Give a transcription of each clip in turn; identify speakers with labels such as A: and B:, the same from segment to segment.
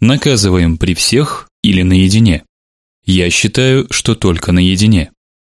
A: Наказываем при всех или наедине? Я считаю, что только наедине.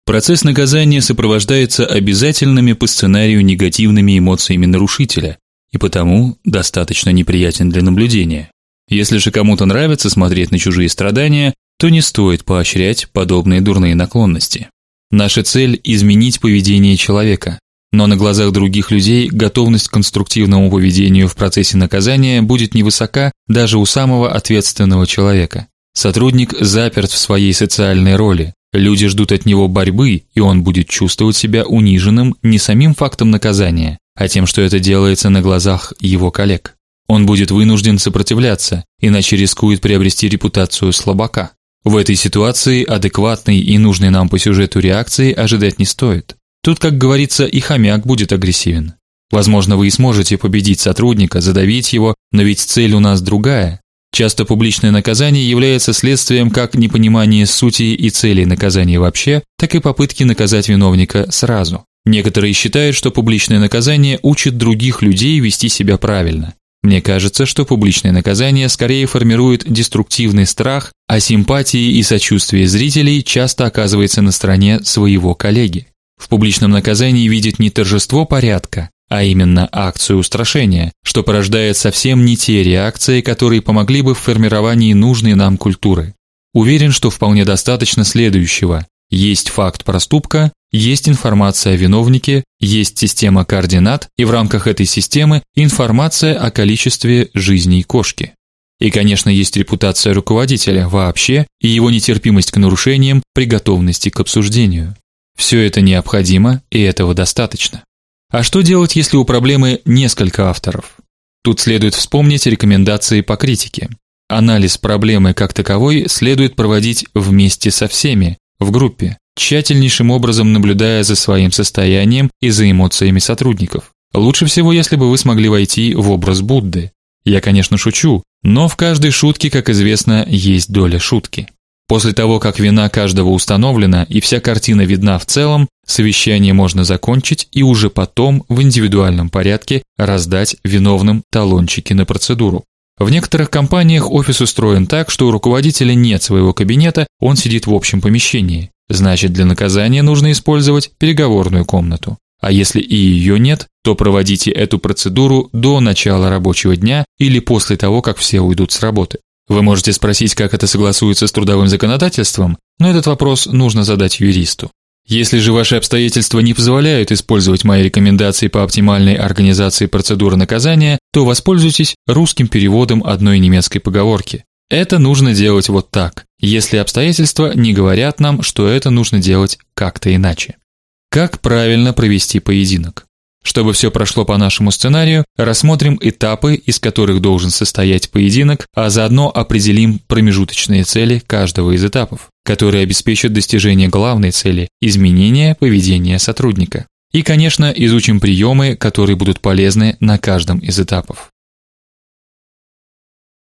A: Процесс наказания сопровождается обязательными по сценарию негативными эмоциями нарушителя и потому достаточно неприятен для наблюдения. Если же кому-то нравится смотреть на чужие страдания, то не стоит поощрять подобные дурные наклонности. Наша цель изменить поведение человека, но на глазах других людей готовность к конструктивному поведению в процессе наказания будет невысока даже у самого ответственного человека. Сотрудник заперт в своей социальной роли. Люди ждут от него борьбы, и он будет чувствовать себя униженным не самим фактом наказания, а тем, что это делается на глазах его коллег. Он будет вынужден сопротивляться, иначе рискует приобрести репутацию слабака. В этой ситуации адекватной и нужной нам по сюжету реакции ожидать не стоит. Тут, как говорится, и хомяк будет агрессивен. Возможно, вы и сможете победить сотрудника, задавить его, но ведь цель у нас другая. Часто публичное наказание является следствием как непонимания сути и целей наказания вообще, так и попытки наказать виновника сразу. Некоторые считают, что публичное наказание учит других людей вести себя правильно. Мне кажется, что публичное наказание скорее формирует деструктивный страх, а симпатии и сочувствие зрителей часто оказывается на стороне своего коллеги. В публичном наказании видят не торжество порядка, а именно акцию устрашения, что порождает совсем не те реакции, которые помогли бы в формировании нужной нам культуры. Уверен, что вполне достаточно следующего: есть факт проступка, есть информация о виновнике, есть система координат, и в рамках этой системы информация о количестве жизней кошки. И, конечно, есть репутация руководителя вообще и его нетерпимость к нарушениям при готовности к обсуждению. Все это необходимо, и этого достаточно. А что делать, если у проблемы несколько авторов? Тут следует вспомнить рекомендации по критике. Анализ проблемы как таковой следует проводить вместе со всеми, в группе, тщательнейшим образом наблюдая за своим состоянием и за эмоциями сотрудников. Лучше всего, если бы вы смогли войти в образ Будды. Я, конечно, шучу, но в каждой шутке, как известно, есть доля шутки. После того, как вина каждого установлена и вся картина видна в целом, совещание можно закончить и уже потом в индивидуальном порядке раздать виновным талончики на процедуру. В некоторых компаниях офис устроен так, что у руководителя нет своего кабинета, он сидит в общем помещении. Значит, для наказания нужно использовать переговорную комнату. А если и ее нет, то проводите эту процедуру до начала рабочего дня или после того, как все уйдут с работы. Вы можете спросить, как это согласуется с трудовым законодательством, но этот вопрос нужно задать юристу. Если же ваши обстоятельства не позволяют использовать мои рекомендации по оптимальной организации процедуры наказания, то воспользуйтесь русским переводом одной немецкой поговорки. Это нужно делать вот так, если обстоятельства не говорят нам, что это нужно делать как-то иначе. Как правильно провести поединок? Чтобы все прошло по нашему сценарию, рассмотрим этапы, из которых должен состоять поединок, а заодно определим промежуточные цели каждого из этапов, которые обеспечат достижение главной цели изменения поведения сотрудника. И, конечно, изучим приемы, которые будут полезны на каждом из этапов.